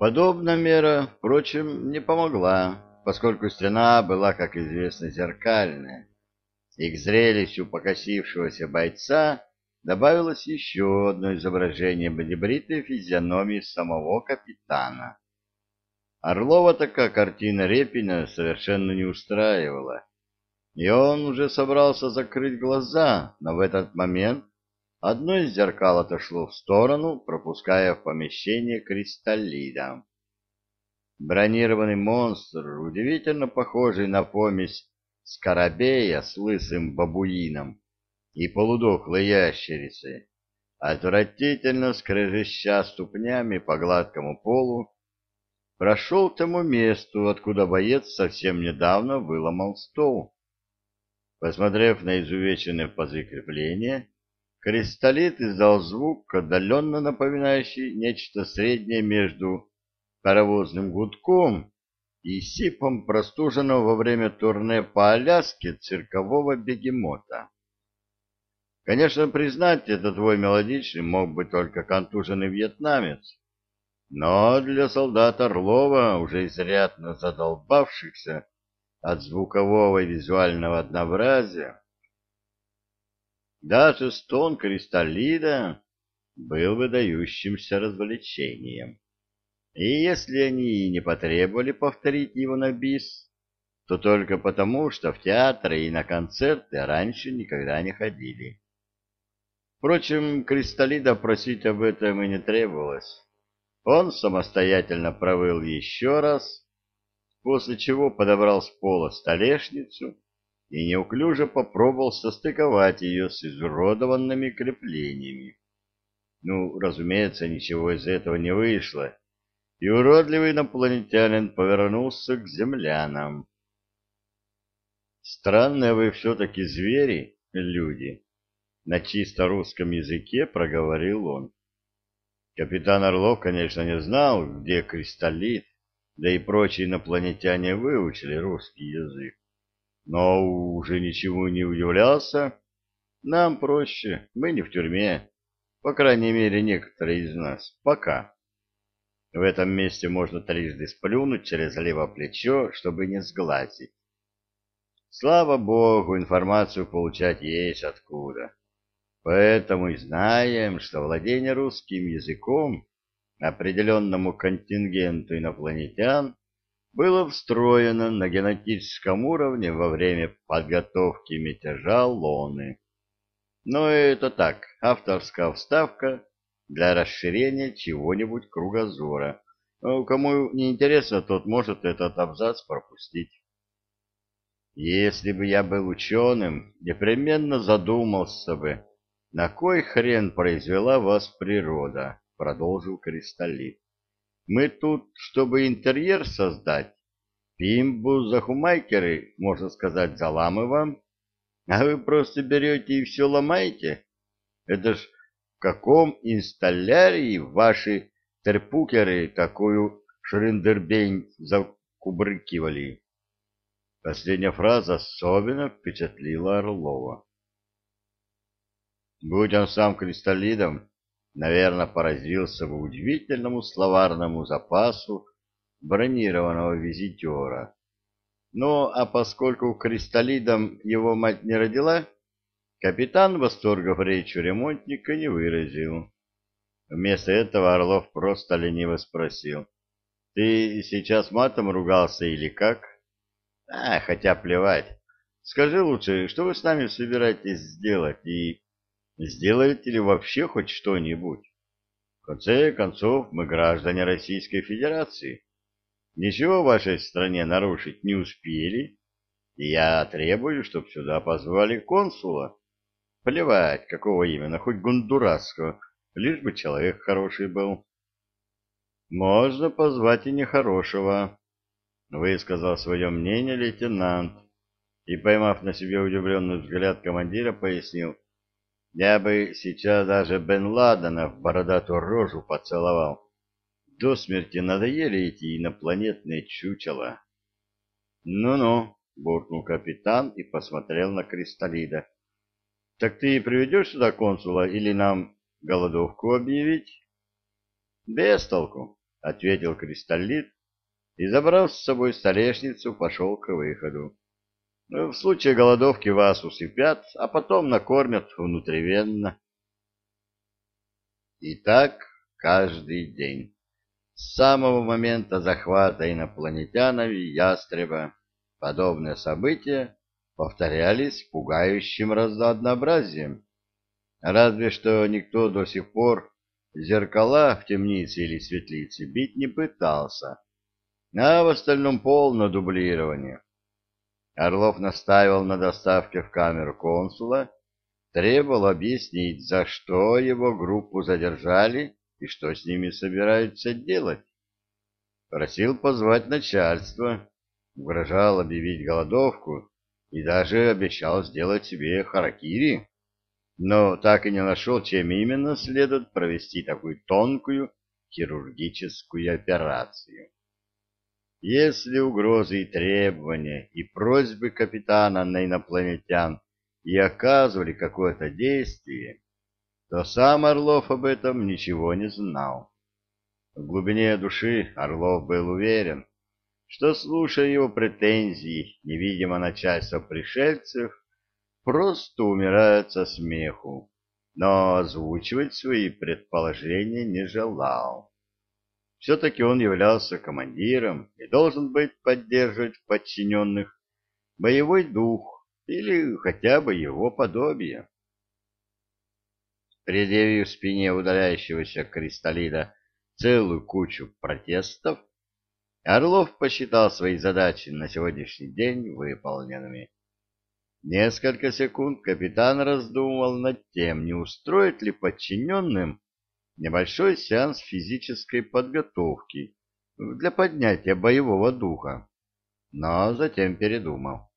Подобная мера, впрочем, не помогла, поскольку стена была, как известно, зеркальная, и к зрелищу покосившегося бойца добавилось еще одно изображение бодибритой физиономии самого капитана. Орлова такая картина Репина совершенно не устраивала, и он уже собрался закрыть глаза, но в этот момент одно из зеркал отошло в сторону, пропуская в помещение кристаллида. Бронированный монстр, удивительно похожий на помесь скоробея с лысым бабуином и полудохлой ящерицей, отвратительно скрежеща ступнями по гладкому полу, прошел к тому месту, откуда боец совсем недавно выломал стол. Посмотрев на изувеченные пазы крепления, кристаллит издал звук, отдаленно напоминающий нечто среднее между паровозным гудком и сипом простуженного во время турне по Аляске циркового бегемота. Конечно, признать, это твой мелодичный мог бы только контуженный вьетнамец, но для солдата Орлова, уже изрядно задолбавшихся от звукового и визуального однообразия. Даже стон кристаллида был выдающимся развлечением. И если они не потребовали повторить его на бис, то только потому, что в театры и на концерты раньше никогда не ходили. Впрочем, Кристаллида просить об этом и не требовалось. Он самостоятельно провыл еще раз, после чего подобрал с пола столешницу и неуклюже попробовал состыковать ее с изуродованными креплениями. Ну, разумеется, ничего из этого не вышло, и уродливый инопланетянин повернулся к землянам. «Странные вы все-таки звери, люди», — на чисто русском языке проговорил он. Капитан Орлов, конечно, не знал, где кристаллит, да и прочие инопланетяне выучили русский язык. Но уже ничего не удивлялся. Нам проще, мы не в тюрьме, по крайней мере, некоторые из нас, пока. В этом месте можно трижды сплюнуть через левое плечо, чтобы не сглазить. Слава богу, информацию получать есть откуда. Поэтому и знаем, что владение русским языком определенному контингенту инопланетян было встроено на генетическом уровне во время подготовки мятежа Лоны. Но это так, авторская вставка для расширения чего-нибудь кругозора. Ну, кому не интересно, тот может этот абзац пропустить. Если бы я был ученым, непременно задумался бы, на кой хрен произвела вас природа продолжил Кристаллит. Мы тут, чтобы интерьер создать, пимбу за хумайкеры, можно сказать, заламываем, а вы просто берете и все ломаете. Это ж в каком инсталлярии ваши терпукеры такую шриндербень закубрыкивали? Последняя фраза особенно впечатлила Орлова. Будь он сам кристаллидом, наверное, поразился бы удивительному словарному запасу бронированного визитера. Ну, а поскольку кристаллидом его мать не родила, капитан восторгов речью ремонтника не выразил. Вместо этого Орлов просто лениво спросил. — Ты сейчас матом ругался или как? — А, хотя плевать. Скажи лучше, что вы с нами собираетесь сделать и Сделаете ли вообще хоть что-нибудь? В конце концов, мы граждане Российской Федерации. Ничего в вашей стране нарушить не успели, и я требую, чтобы сюда позвали консула. Плевать, какого именно, хоть гондурасского, лишь бы человек хороший был. Можно позвать и нехорошего, высказал свое мнение лейтенант, и, поймав на себе удивленный взгляд командира, пояснил, я бы сейчас даже Бен Ладена в бородатую рожу поцеловал. До смерти надоели эти инопланетные чучела. Ну-ну, буркнул капитан и посмотрел на Кристаллида. Так ты приведешь сюда консула или нам голодовку объявить? Без толку. — ответил Кристаллит и, забрав с собой столешницу, пошел к выходу. В случае голодовки вас усыпят, а потом накормят внутривенно. И так каждый день. С самого момента захвата инопланетянами ястреба подобные события повторялись пугающим разнообразием. Разве что никто до сих пор зеркала в темнице или светлице бить не пытался, а в остальном полное дублирование. Орлов настаивал на доставке в камеру консула, требовал объяснить, за что его группу задержали и что с ними собираются делать. Просил позвать начальство, угрожал объявить голодовку и даже обещал сделать себе харакири, но так и не нашел, чем именно следует провести такую тонкую хирургическую операцию. Если угрозы и требования и просьбы капитана на инопланетян и оказывали какое-то действие, то сам Орлов об этом ничего не знал. В глубине души Орлов был уверен, что, слушая его претензии, невидимо начальство пришельцев просто умирает со смеху, но озвучивать свои предположения не желал. Все-таки он являлся командиром и должен быть поддерживать подчиненных боевой дух или хотя бы его подобие. Предъявив спине удаляющегося кристаллида целую кучу протестов, Орлов посчитал свои задачи на сегодняшний день выполненными. Несколько секунд капитан раздумывал над тем, не устроит ли подчиненным небольшой сеанс физической подготовки для поднятия боевого духа, но затем передумал.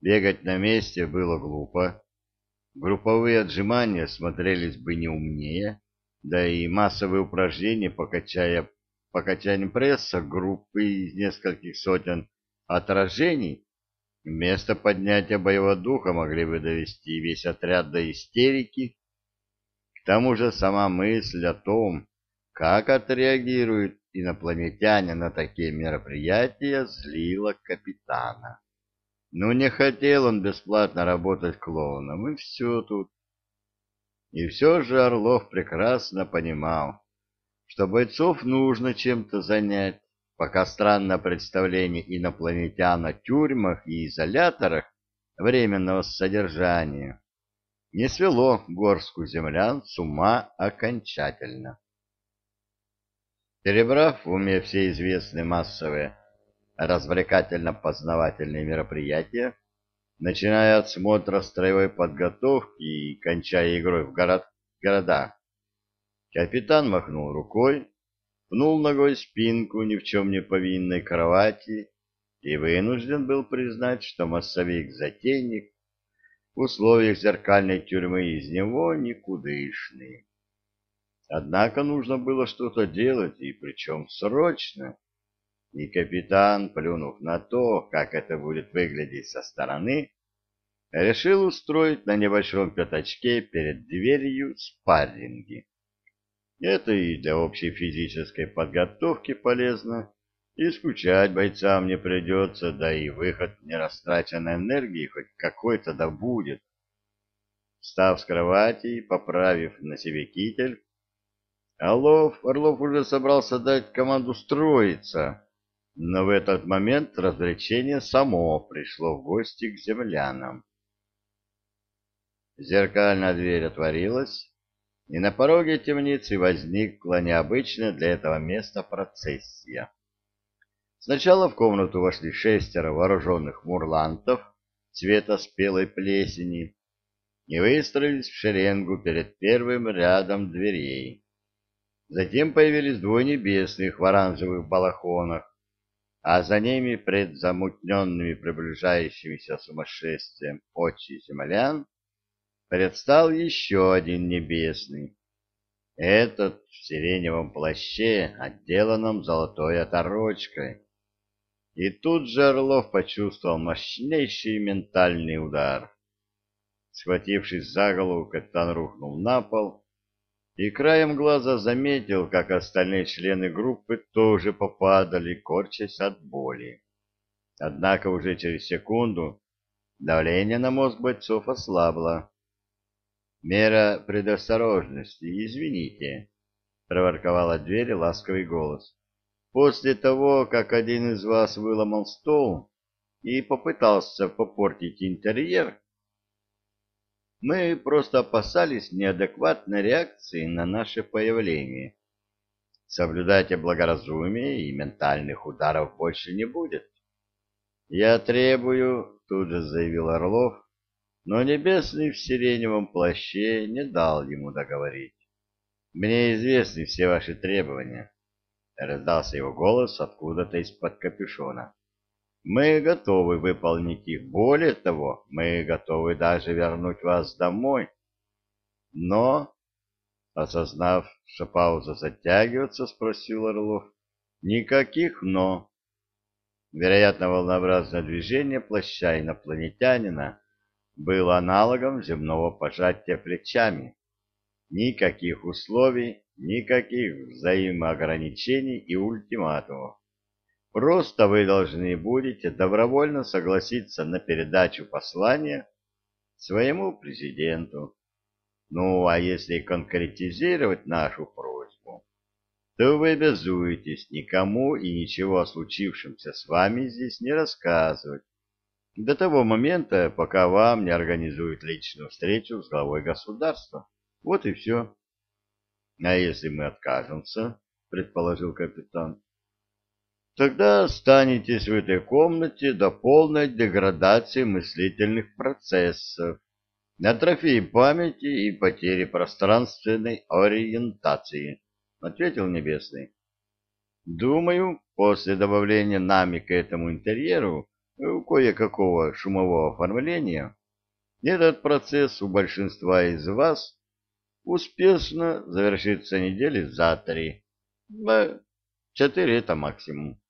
Бегать на месте было глупо, групповые отжимания смотрелись бы не умнее, да и массовые упражнения по, качая, пресса группы из нескольких сотен отражений вместо поднятия боевого духа могли бы довести весь отряд до истерики к тому же сама мысль о том, как отреагируют инопланетяне на такие мероприятия, злила капитана. Ну, не хотел он бесплатно работать клоуном, и все тут. И все же Орлов прекрасно понимал, что бойцов нужно чем-то занять, пока странное представление инопланетян о тюрьмах и изоляторах временного содержания не свело горскую землян с ума окончательно. Перебрав в уме все известные массовые развлекательно-познавательные мероприятия, начиная от смотра строевой подготовки и кончая игрой в город, города, капитан махнул рукой, пнул ногой спинку ни в чем не повинной кровати и вынужден был признать, что массовик-затейник в условиях зеркальной тюрьмы из него никудышный. Однако нужно было что-то делать, и причем срочно. И капитан, плюнув на то, как это будет выглядеть со стороны, решил устроить на небольшом пятачке перед дверью спарринги. Это и для общей физической подготовки полезно, и скучать бойцам не придется, да и выход нерастраченной энергии хоть какой-то да будет. Встав с кровати и поправив на себе китель, Орлов, Орлов уже собрался дать команду строиться, но в этот момент развлечение само пришло в гости к землянам. Зеркальная дверь отворилась, и на пороге темницы возникла необычная для этого места процессия. Сначала в комнату вошли шестеро вооруженных мурлантов цвета спелой плесени и выстроились в шеренгу перед первым рядом дверей. Затем появились двое небесных в оранжевых балахонах, а за ними пред замутненными приближающимися сумасшествием очи землян предстал еще один небесный. Этот в сиреневом плаще, отделанном золотой оторочкой. И тут же Орлов почувствовал мощнейший ментальный удар. Схватившись за голову, капитан рухнул на пол и краем глаза заметил, как остальные члены группы тоже попадали, корчась от боли. Однако уже через секунду давление на мозг бойцов ослабло. «Мера предосторожности, извините», — проворковала дверь ласковый голос. «После того, как один из вас выломал стол и попытался попортить интерьер, мы просто опасались неадекватной реакции на наше появление. Соблюдайте благоразумие, и ментальных ударов больше не будет. Я требую, тут же заявил Орлов, но Небесный в сиреневом плаще не дал ему договорить. Мне известны все ваши требования. Раздался его голос откуда-то из-под капюшона. Мы готовы выполнить их. Более того, мы готовы даже вернуть вас домой. Но, осознав, что пауза затягивается, спросил Орлов, никаких «но». Вероятно, волнообразное движение плаща инопланетянина было аналогом земного пожатия плечами. Никаких условий, никаких взаимоограничений и ультиматумов. Просто вы должны будете добровольно согласиться на передачу послания своему президенту. Ну, а если конкретизировать нашу просьбу, то вы обязуетесь никому и ничего о случившемся с вами здесь не рассказывать до того момента, пока вам не организуют личную встречу с главой государства. Вот и все. — А если мы откажемся? — предположил капитан. Тогда останетесь в этой комнате до полной деградации мыслительных процессов, атрофии памяти и потери пространственной ориентации, — ответил Небесный. Думаю, после добавления нами к этому интерьеру э, кое-какого шумового оформления, этот процесс у большинства из вас успешно завершится недели за три. Четыре — это максимум.